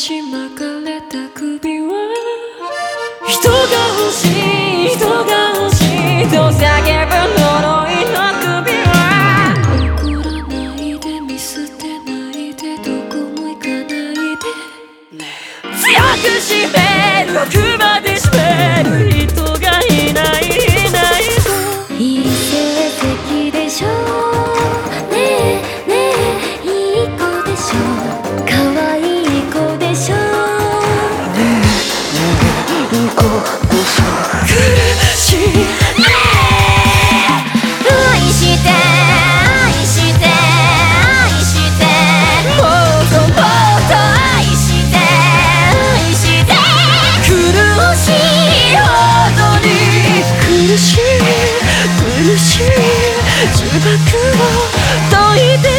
しかれた首人が欲しい人が欲しい。と叫ぶ呪い。の首は怒らないで見捨てないでどこも行かないで強く締める。あくまで締める。しい苦しい呪縛を解いて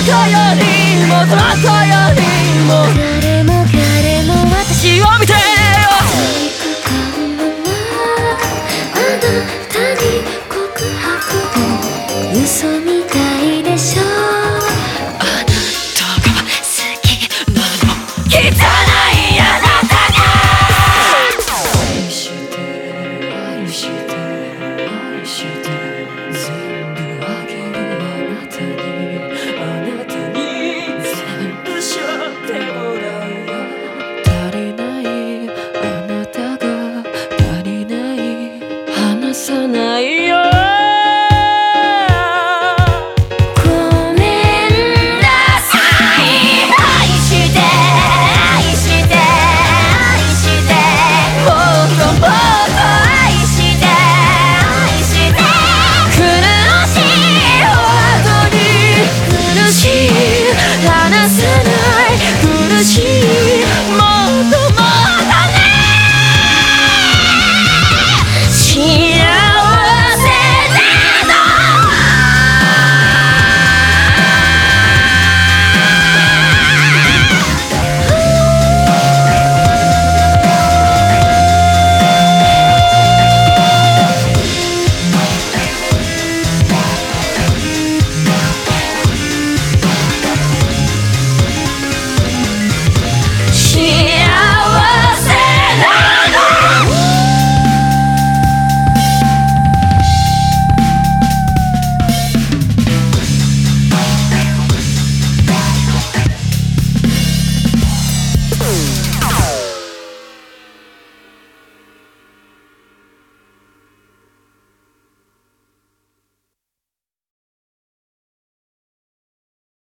あの子よりもその子よりも誰も彼も私を見てよ。行く感はあなたに告白も嘘みたいでして愛してないよ。ごめんなさい。愛して愛して愛して。もっともっと愛して愛して苦しいほどに苦しい離さない苦しい。